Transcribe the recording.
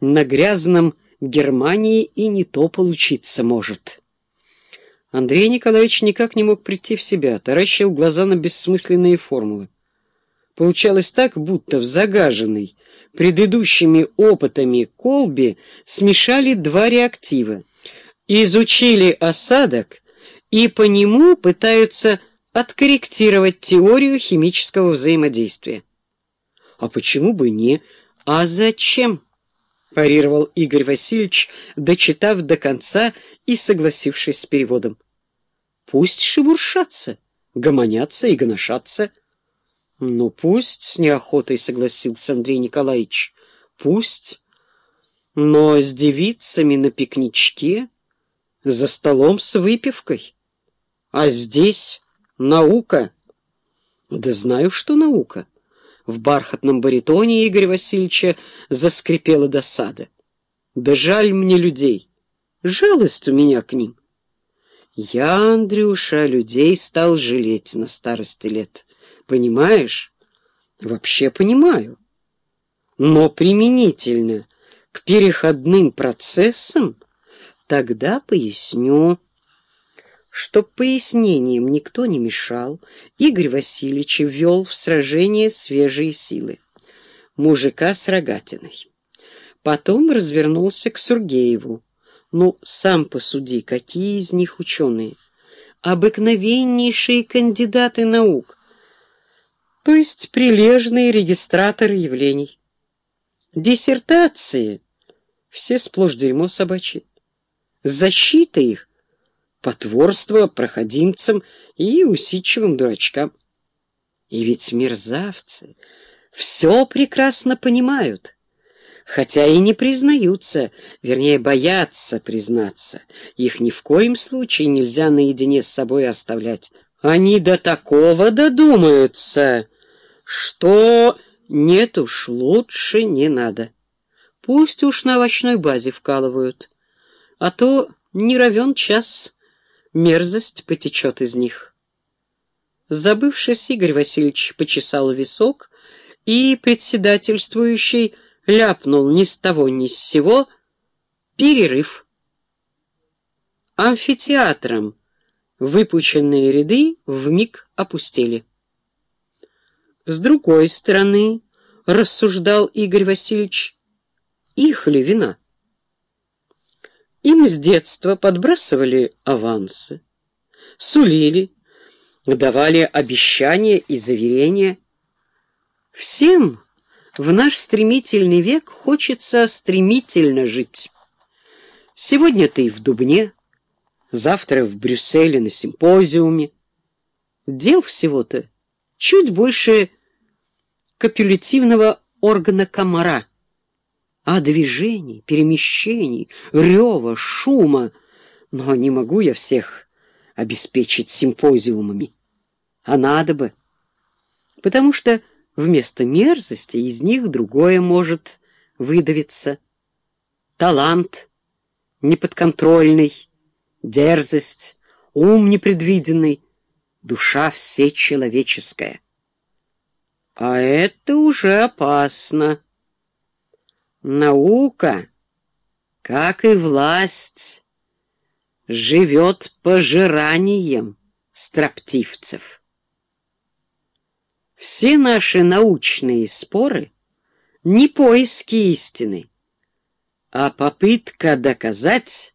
на грязном Германии и не то получиться может. Андрей Николаевич никак не мог прийти в себя, таращил глаза на бессмысленные формулы. Получалось так, будто в загаженной предыдущими опытами колбе смешали два реактива, изучили осадок и по нему пытаются откорректировать теорию химического взаимодействия. А почему бы не? А зачем? Парировал Игорь Васильевич, дочитав до конца и согласившись с переводом. Пусть шебуршатся, гомонятся и гоношатся. Ну, пусть, с неохотой согласился Андрей Николаевич. Пусть. Но с девицами на пикничке, за столом с выпивкой. А здесь наука. Да знаю, что наука. В бархатном баритоне Игоря Васильевича заскрипела досада. Да жаль мне людей. Жалость у меня к ним. Я, Андрюша, людей стал жалеть на старости лет. Понимаешь? Вообще понимаю. Но применительно к переходным процессам тогда поясню. Чтоб пояснением никто не мешал, Игорь Васильевич ввел в сражение свежие силы. Мужика с рогатиной. Потом развернулся к Сургееву. Ну, сам посуди, какие из них ученые? Обыкновеннейшие кандидаты наук, то есть прилежные регистраторы явлений. Диссертации — все сплошь дерьмо собачье. Защита их потворство проходимцам и усидчивым дурачкам. И ведь мерзавцы все прекрасно понимают, хотя и не признаются, вернее, боятся признаться. Их ни в коем случае нельзя наедине с собой оставлять. Они до такого додумаются, что нет уж, лучше не надо. Пусть уж на овощной базе вкалывают, а то не равен час мерзость потечет из них. Забывшись, Игорь Васильевич почесал висок, и председательствующий ляпнул ни с того ни с сего перерыв. Амфитеатром выпученные ряды вмиг опустели. С другой стороны, рассуждал Игорь Васильевич, их ли вина? Им с детства подбрасывали авансы, сулили, давали обещания и заверения. Всем в наш стремительный век хочется стремительно жить. Сегодня ты в Дубне, завтра в Брюсселе на симпозиуме. Дел всего-то чуть больше копулятивного органа комара — а движений, перемещений, рева, шума. Но не могу я всех обеспечить симпозиумами. А надо бы. Потому что вместо мерзости из них другое может выдавиться. Талант неподконтрольный, дерзость, ум непредвиденный, душа всечеловеческая. А это уже опасно. Наука, как и власть, живет пожиранием строптивцев. Все наши научные споры не поиски истины, а попытка доказать,